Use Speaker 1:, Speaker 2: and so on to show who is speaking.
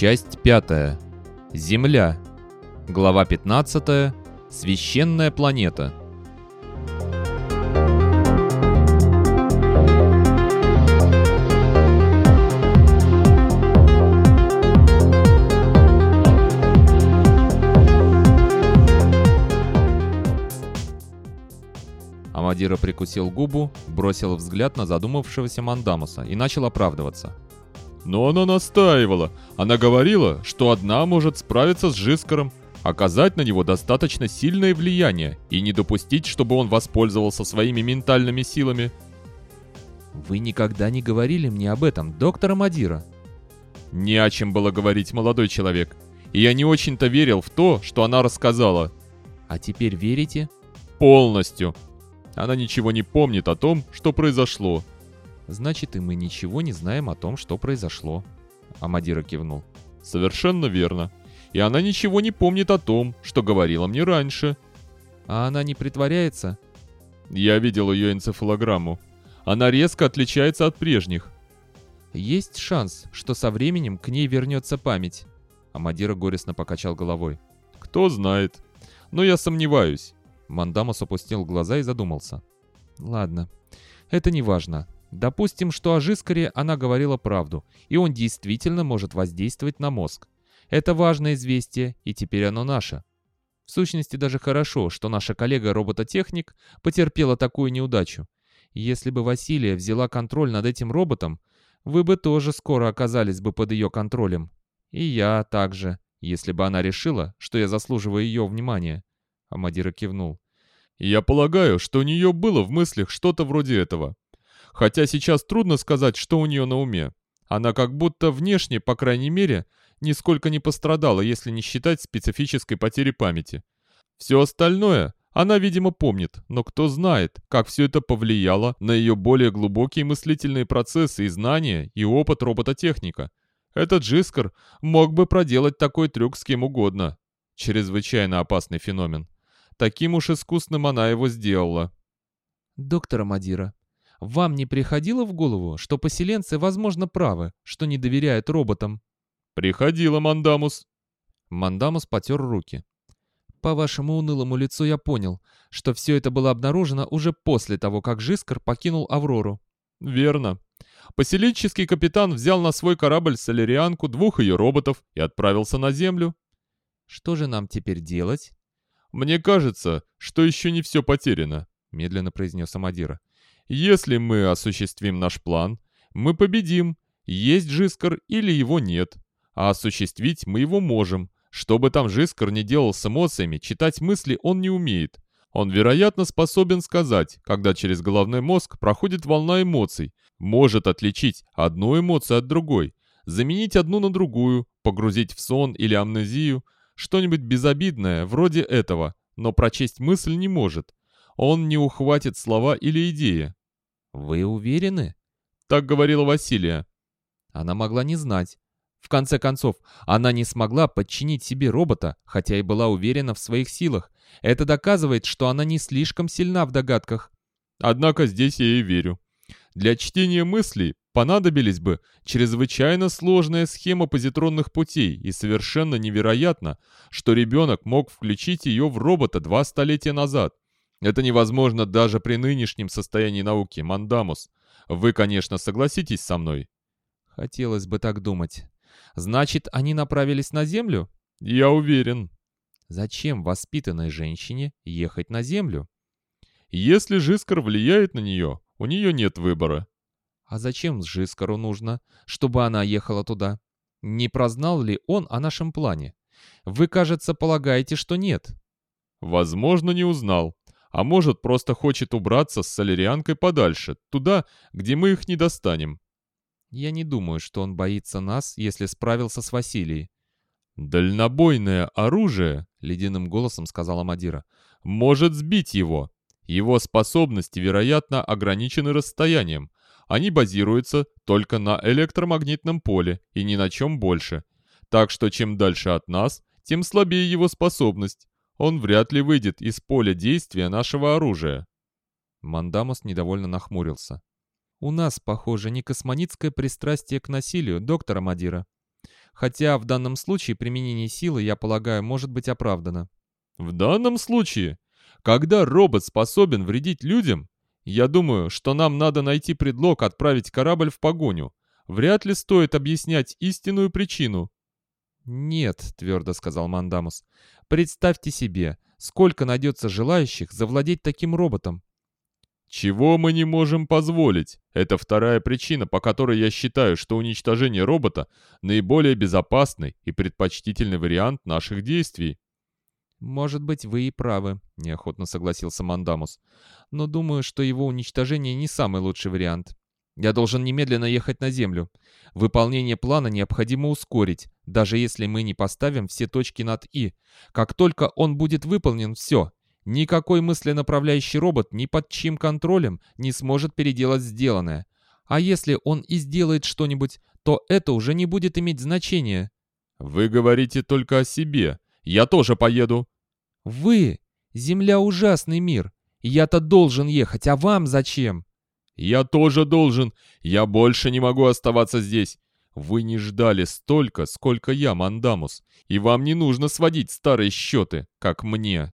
Speaker 1: Часть 5. Земля. Глава 15. Священная планета. Амадира прикусил губу, бросил взгляд на задумавшегося Мандамуса и начал оправдываться.
Speaker 2: Но она настаивала. Она говорила, что одна может справиться с Жискаром, оказать на него достаточно сильное влияние и не допустить, чтобы он воспользовался своими ментальными силами.
Speaker 1: «Вы никогда не говорили мне об этом, доктор Амадира».
Speaker 2: Не о чем было говорить, молодой человек. И я не очень-то верил в то, что она рассказала.
Speaker 1: «А теперь верите?»
Speaker 2: Полностью. Она ничего не помнит о том, что произошло.
Speaker 1: Значит, и мы ничего не знаем о том, что произошло. Амадира кивнул.
Speaker 2: Совершенно верно. И она ничего не помнит о том, что говорила мне раньше.
Speaker 1: А она не притворяется?
Speaker 2: Я видел ее энцефалограмму. Она резко отличается от прежних.
Speaker 1: Есть шанс, что со временем к ней вернется память. Амадира горестно покачал головой.
Speaker 2: Кто знает. Но я сомневаюсь.
Speaker 1: Мандамус опустил глаза и задумался. Ладно, это не важно. Допустим, что о Жискаре она говорила правду, и он действительно может воздействовать на мозг. Это важное известие, и теперь оно наше. В сущности, даже хорошо, что наша коллега-робототехник потерпела такую неудачу. Если бы Василия взяла контроль над этим роботом, вы бы тоже скоро оказались бы под ее контролем. И я также, если бы она решила, что я заслуживаю ее внимания. Амадира кивнул.
Speaker 2: Я полагаю, что у нее было в мыслях что-то вроде этого. Хотя сейчас трудно сказать, что у нее на уме. Она как будто внешне, по крайней мере, нисколько не пострадала, если не считать специфической потери памяти. Все остальное она, видимо, помнит, но кто знает, как все это повлияло на ее более глубокие мыслительные процессы и знания, и опыт робототехника. Этот Джискар мог бы проделать такой трюк с кем угодно. Чрезвычайно опасный феномен. Таким уж искусным она его сделала.
Speaker 1: «Доктор Амадира, вам не приходило в голову, что поселенцы, возможно, правы, что не доверяют роботам?
Speaker 2: Приходило, Мандамус.
Speaker 1: Мандамус потер руки. По вашему унылому лицу я понял, что все это было обнаружено уже после того, как Жискар покинул Аврору.
Speaker 2: Верно. Поселенческий капитан взял на свой корабль солярианку двух ее роботов и отправился на Землю.
Speaker 1: Что же нам теперь делать?
Speaker 2: Мне кажется, что еще не все потеряно, медленно произнес Амадира. Если мы осуществим наш план, мы победим, есть Жискар или его нет. А осуществить мы его можем. Что бы там Жискар не делал с эмоциями, читать мысли он не умеет. Он, вероятно, способен сказать, когда через головной мозг проходит волна эмоций, может отличить одну эмоцию от другой, заменить одну на другую, погрузить в сон или амнезию, что-нибудь безобидное, вроде этого, но прочесть мысль не может. Он не ухватит слова или идеи,
Speaker 1: «Вы уверены?»
Speaker 2: Так говорила Василия.
Speaker 1: Она могла не знать. В конце концов, она не смогла подчинить себе робота, хотя и была уверена в своих силах. Это доказывает, что она не слишком сильна в догадках.
Speaker 2: Однако здесь я и верю. Для чтения мыслей понадобились бы чрезвычайно сложная схема позитронных путей, и совершенно невероятно, что ребенок мог включить ее в робота два столетия назад. Это невозможно даже при нынешнем состоянии науки, Мандамус. Вы, конечно, согласитесь со мной.
Speaker 1: Хотелось бы так думать. Значит, они направились на Землю?
Speaker 2: Я уверен.
Speaker 1: Зачем воспитанной женщине ехать на Землю?
Speaker 2: Если Жискар влияет на нее, у нее нет выбора.
Speaker 1: А зачем Жискару нужно, чтобы она ехала туда? Не прознал ли он о нашем плане? Вы, кажется, полагаете, что нет.
Speaker 2: Возможно, не узнал. А может, просто хочет убраться с солярианкой подальше, туда, где мы их не достанем.
Speaker 1: Я не думаю, что он боится нас, если справился с Василией.
Speaker 2: «Дальнобойное оружие», — ледяным голосом сказала Мадира, — «может сбить его. Его способности, вероятно, ограничены расстоянием. Они базируются только на электромагнитном поле и ни на чем больше. Так что чем дальше от нас, тем слабее его способность он вряд ли выйдет из поля действия нашего оружия».
Speaker 1: Мандамус недовольно нахмурился. «У нас, похоже, не космонитское пристрастие к насилию, доктор Амадира. Хотя в данном случае применение силы, я полагаю, может быть оправдано.
Speaker 2: В данном случае, когда робот способен вредить людям, я думаю, что нам надо найти предлог отправить корабль в погоню. Вряд ли стоит объяснять истинную причину.
Speaker 1: «Нет», — твердо сказал Мандамус. «Представьте себе, сколько найдется желающих завладеть таким роботом.
Speaker 2: Чего мы не можем позволить? Это вторая причина, по которой я считаю, что уничтожение робота – наиболее безопасный и предпочтительный вариант наших действий.
Speaker 1: «Может быть, вы и правы», — неохотно согласился Мандамус. «Но думаю, что его уничтожение не самый лучший вариант. Я должен немедленно ехать на Землю. Выполнение плана необходимо ускорить, даже если мы не поставим все точки над «и». Как только он будет выполнен, все, Никакой мысленаправляющий робот ни под чьим контролем не сможет переделать сделанное. А если он и сделает что-нибудь, то это уже не будет иметь значения.
Speaker 2: Вы говорите только о себе. Я тоже поеду.
Speaker 1: Вы! Земля ужасный мир. Я-то должен ехать, а вам зачем?
Speaker 2: Я тоже должен. Я больше не могу оставаться здесь. Вы не ждали столько, сколько я, Мандамус, и вам не нужно сводить старые счеты, как мне.